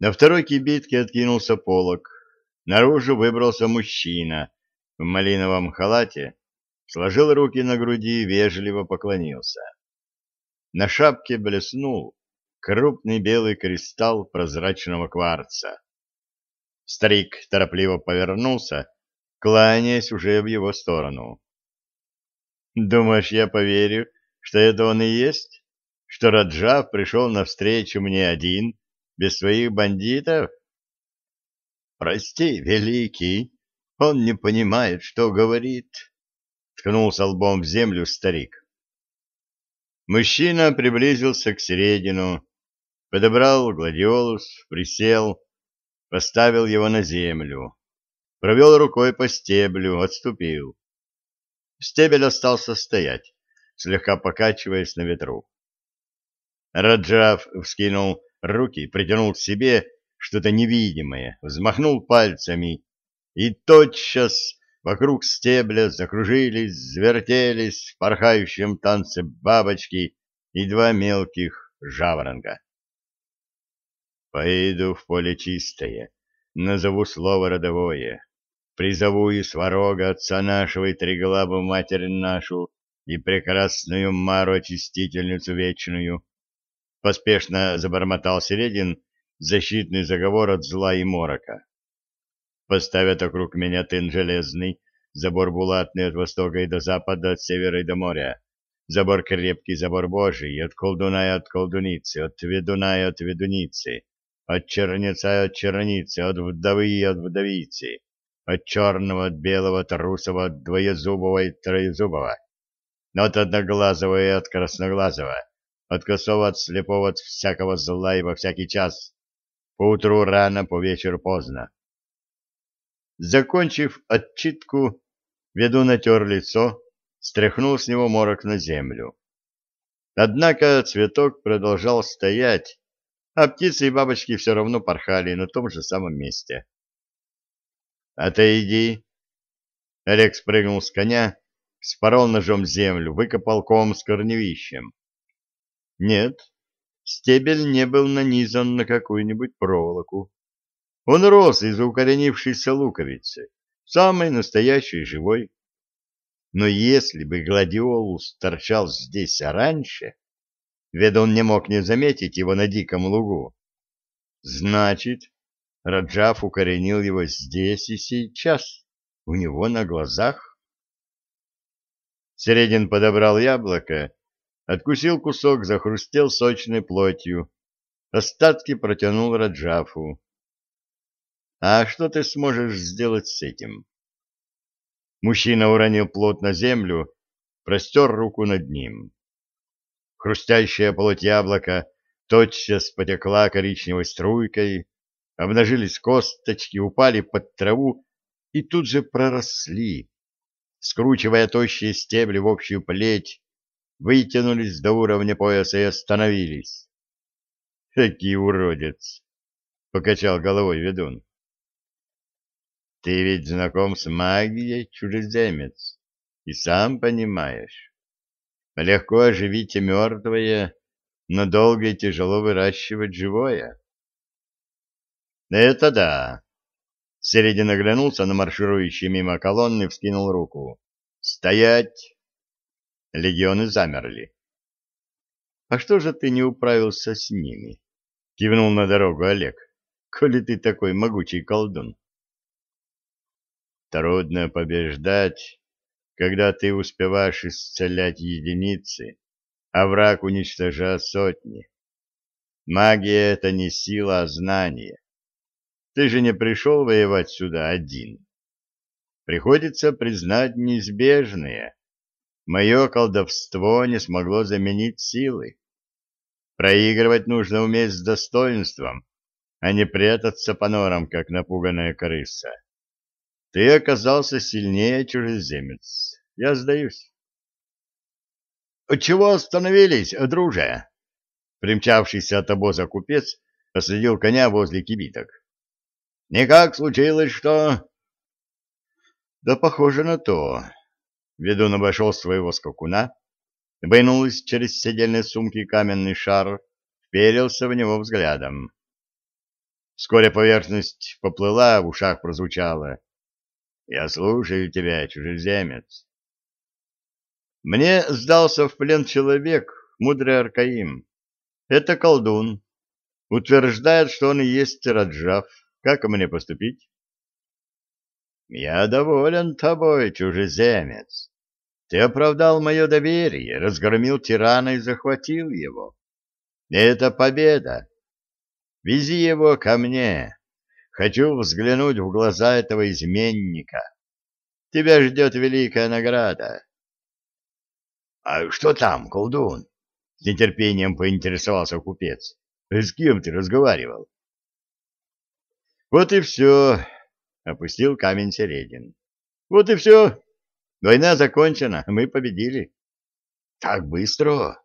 На второй кибитке откинулся полог. Наружу выбрался мужчина в малиновом халате, сложил руки на груди и вежливо поклонился. На шапке блеснул крупный белый кристалл прозрачного кварца. Старик торопливо повернулся, кланяясь уже в его сторону. «Думаешь, я поверю, что это он и есть? Что Раджав пришел навстречу мне один, без своих бандитов?» «Прости, великий, он не понимает, что говорит», — ткнулся лбом в землю старик. Мужчина приблизился к середину, подобрал гладиолус, присел, поставил его на землю, провел рукой по стеблю, отступил. Стебель остался стоять, слегка покачиваясь на ветру. Раджав вскинул руки, притянул к себе что-то невидимое, взмахнул пальцами, и тотчас вокруг стебля закружились, завертелись в порхающем танце бабочки и два мелких жаворонка. Пойду в поле чистое, назову слово родовое, призову и сварога отца нашего и триглаву матерь нашу и прекрасную Мару очистительницу вечную. Поспешно забормотал Середин защитный заговор от зла и морока. Поставят округ меня тын железный, забор булатный от востока и до запада, от севера и до моря. Забор крепкий, забор божий, от колдуна и от колдуницы, от ведуна и от ведуницы от чернеца и от черницы, от вдовы и от вдовицы, от черного, от белого, от русого, от двоезубого и троезубого, от одноглазого и от красноглазого, от косого, всякого зла и во всякий час, по утру рано, по вечеру поздно. Закончив отчитку, веду натер лицо, стряхнул с него морок на землю. Однако цветок продолжал стоять, а птицы и бабочки все равно порхали на том же самом месте. «Отойди!» Олег спрыгнул с коня, спорол ножом землю, выкопал ком с корневищем. Нет, стебель не был нанизан на какую-нибудь проволоку. Он рос из укоренившейся луковицы, самой настоящей живой. Но если бы гладиолус торчал здесь раньше, Ведун не мог не заметить его на диком лугу. Значит, Раджав укоренил его здесь и сейчас, у него на глазах. Середин подобрал яблоко, откусил кусок, захрустел сочной плотью. Остатки протянул Раджафу. «А что ты сможешь сделать с этим?» Мужчина уронил плод на землю, простер руку над ним. Хрустящая полоть яблока тотчас потекла коричневой струйкой, обнажились косточки, упали под траву и тут же проросли, скручивая тощие стебли в общую плеть, вытянулись до уровня пояса и остановились. — Какий уродец! — покачал головой ведун. — Ты ведь знаком с магией, чужеземец, и сам понимаешь. Легко оживить мертвое, но долго и тяжело выращивать живое. Это да. Середин оглянулся на марширующие мимо колонны, вскинул руку. Стоять! Легионы замерли. А что же ты не управился с ними? Кивнул на дорогу Олег. Коли ты такой могучий колдун. Трудно побеждать, когда ты успеваешь исцелять единицы, а враг уничтожает сотни. Магия — это не сила, а знание. Ты же не пришел воевать сюда один. Приходится признать неизбежное. Мое колдовство не смогло заменить силы. Проигрывать нужно уметь с достоинством, а не прятаться по норам, как напуганная крыса. Ты оказался сильнее, чужеземец. Я сдаюсь. — Чего остановились, друже? Примчавшийся от обоза купец последил коня возле кибиток. — Никак случилось, что... — Да похоже на то. Ведун обошел своего скакуна, вынул через седельной сумки каменный шар, вперился в него взглядом. Вскоре поверхность поплыла, в ушах прозвучало. «Я слушаю тебя, чужеземец». Мне сдался в плен человек, мудрый Аркаим. Это колдун. Утверждает, что он и есть Раджав. Как мне поступить? Я доволен тобой, чужеземец. Ты оправдал мое доверие, разгромил тирана и захватил его. Это победа. Вези его ко мне. Хочу взглянуть в глаза этого изменника. Тебя ждет великая награда. — А что там, колдун? — с нетерпением поинтересовался купец. — С кем ты разговаривал? — Вот и все, — опустил камень Середин. — Вот и все. Война закончена, мы победили. — Так быстро?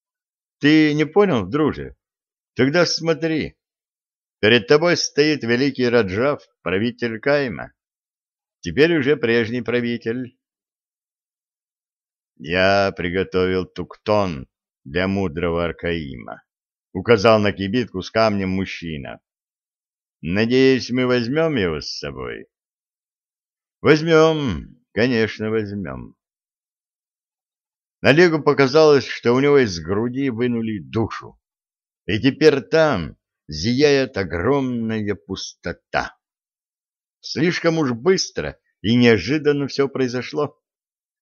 — Ты не понял, друже? Тогда смотри. Перед тобой стоит великий Раджав, правитель Кайма. Теперь уже прежний правитель. Я приготовил туктон для мудрого Аркаима. Указал на кибитку с камнем мужчина. Надеюсь, мы возьмем его с собой? Возьмем, конечно, возьмем. Олегу показалось, что у него из груди вынули душу. И теперь там зияет огромная пустота. Слишком уж быстро и неожиданно все произошло.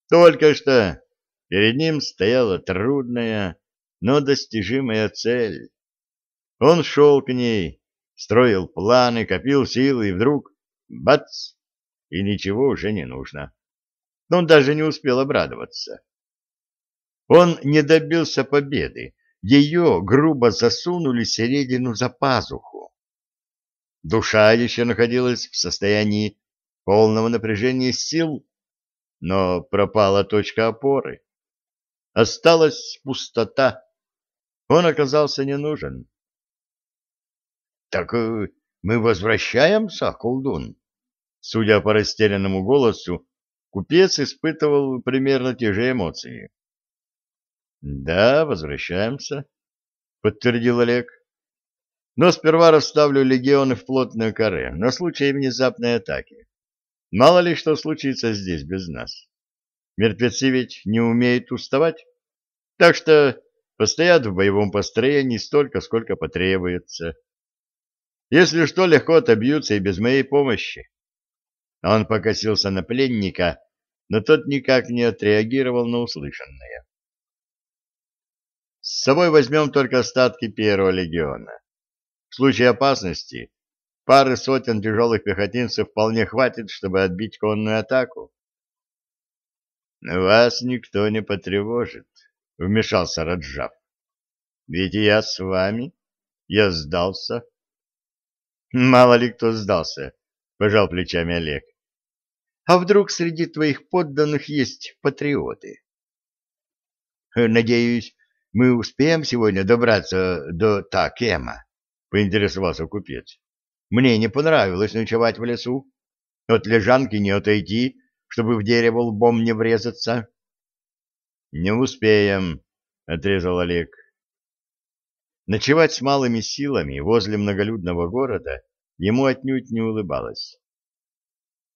Только что перед ним стояла трудная, но достижимая цель. Он шел к ней, строил планы, копил силы, и вдруг — бац! И ничего уже не нужно. Но он даже не успел обрадоваться. Он не добился победы, ее грубо засунули середину за пазуху. Душа еще находилась в состоянии полного напряжения сил, но пропала точка опоры. Осталась пустота. Он оказался не нужен. — Так э, мы возвращаемся, колдун? Судя по растерянному голосу, купец испытывал примерно те же эмоции. Да, возвращаемся, подтвердил Олег. Но сперва расставлю легионы в плотное каре на случай внезапной атаки. Мало ли что случится здесь без нас. Мертвецы ведь не умеют уставать, так что постоят в боевом построении столько, сколько потребуется. Если что, легко отобьются и без моей помощи. Он покосился на пленника, но тот никак не отреагировал на услышанное. С собой возьмем только остатки первого легиона. В случае опасности пары сотен тяжелых пехотинцев вполне хватит, чтобы отбить конную атаку. — Вас никто не потревожит, — вмешался Раджав. — Ведь я с вами. Я сдался. — Мало ли кто сдался, — пожал плечами Олег. — А вдруг среди твоих подданных есть патриоты? — Надеюсь, мы успеем сегодня добраться до Такема? — поинтересовался купец. — Мне не понравилось ночевать в лесу. От лежанки не отойти, чтобы в дерево лбом не врезаться. — Не успеем, — отрезал Олег. Ночевать с малыми силами возле многолюдного города ему отнюдь не улыбалось.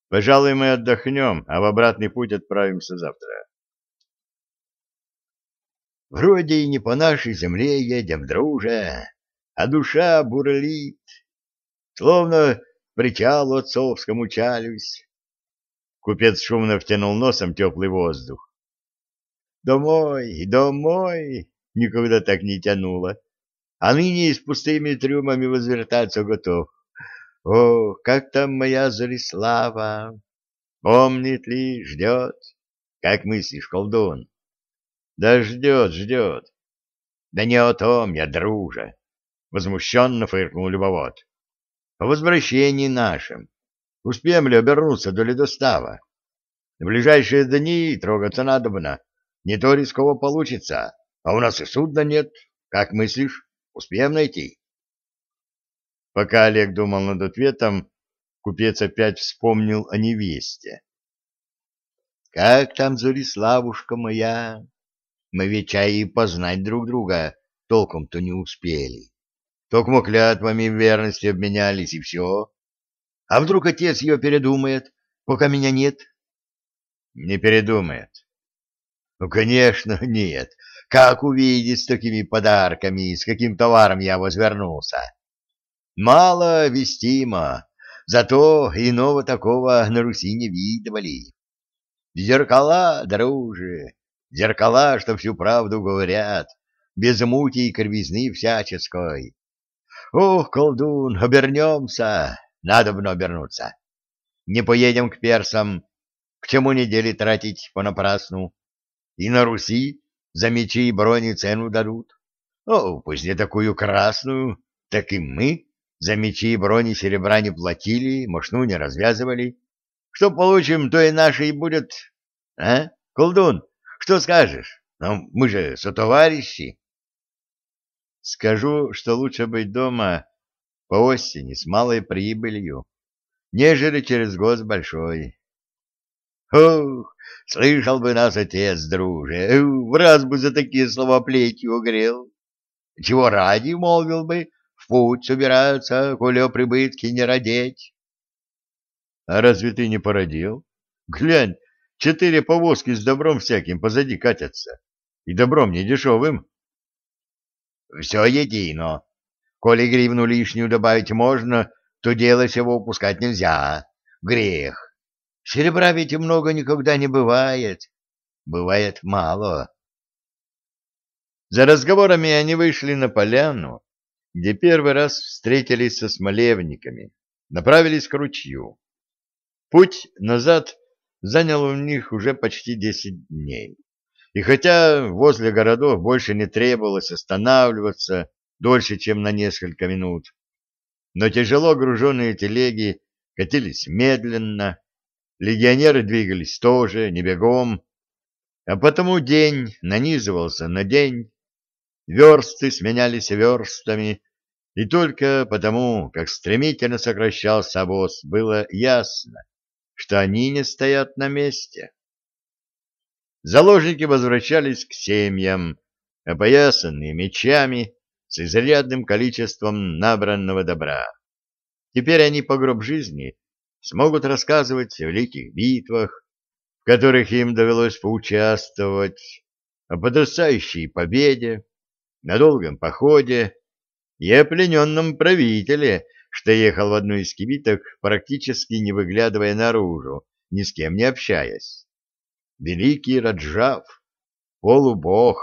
Пожалуй, мы отдохнем, а в обратный путь отправимся завтра. Вроде и не по нашей земле едем, друже, а душа бурлит. Словно причал отцовскому чалюсь. Купец шумно втянул носом теплый воздух. Домой, домой, никогда так не тянуло. А ныне с пустыми трюмами возвертаться готов. О, как там моя Зарислава? Помнит ли, ждет? Как мыслишь, колдун? Да ждет, ждет. Да не о том я, друже. Возмущенно фыркнул любовод. По возвращении нашим. Успеем ли обернуться до ледостава? В ближайшие дни трогаться надобно. Не то рисково получится. А у нас и судна нет. Как мыслишь, успеем найти? Пока Олег думал над ответом, купец опять вспомнил о невесте. — Как там, Зориславушка моя? Мы ведь и познать друг друга толком-то не успели. Только клятвами верности обменялись, и все. А вдруг отец ее передумает, пока меня нет? Не передумает. Ну, конечно, нет. Как увидеть с такими подарками, с каким товаром я возвернулся? Мало вестимо, зато иного такого на Руси не видывали. Зеркала, друже, зеркала, что всю правду говорят, без мути и кривизны всяческой. Ох, колдун, обернемся, надо бы обернуться. Не поедем к персам, к чему недели тратить понапрасну. И на Руси за мечи и брони цену дадут. О, пусть не такую красную, так и мы за мечи и брони серебра не платили, мошну не развязывали. Что получим, то и наше и будет. А, колдун, что скажешь? Ну, мы же сотоварищи. Скажу, что лучше быть дома по осени с малой прибылью, нежели через год большой. Ох, слышал бы нас отец, друже, в раз бы за такие слова плетью угрел. Чего ради, молвил бы, в путь собираются, коли о прибытке не родить. А разве ты не породил? Глянь, четыре повозки с добром всяким позади катятся. И добром не дешевым. Все едино. Коли гривну лишнюю добавить можно, то дело сего упускать нельзя. Грех. Серебра ведь много никогда не бывает. Бывает мало. За разговорами они вышли на поляну, где первый раз встретились со смолевниками, направились к ручью. Путь назад занял у них уже почти десять дней. И хотя возле городов больше не требовалось останавливаться дольше, чем на несколько минут, но тяжело груженные телеги катились медленно, легионеры двигались тоже, не бегом, а потому день нанизывался на день, версты сменялись верстами, и только потому, как стремительно сокращался обоз, было ясно, что они не стоят на месте. Заложники возвращались к семьям, опоясанные мечами, с изрядным количеством набранного добра. Теперь они по гроб жизни смогут рассказывать о великих битвах, в которых им довелось поучаствовать, о потрясающей победе, на долгом походе и о плененном правителе, что ехал в одну из кибиток, практически не выглядывая наружу, ни с кем не общаясь. Великий Раджав, полубог,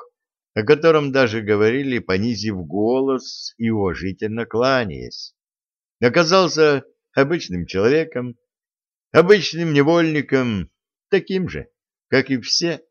о котором даже говорили, понизив голос и уважительно кланяясь, оказался обычным человеком, обычным невольником, таким же, как и все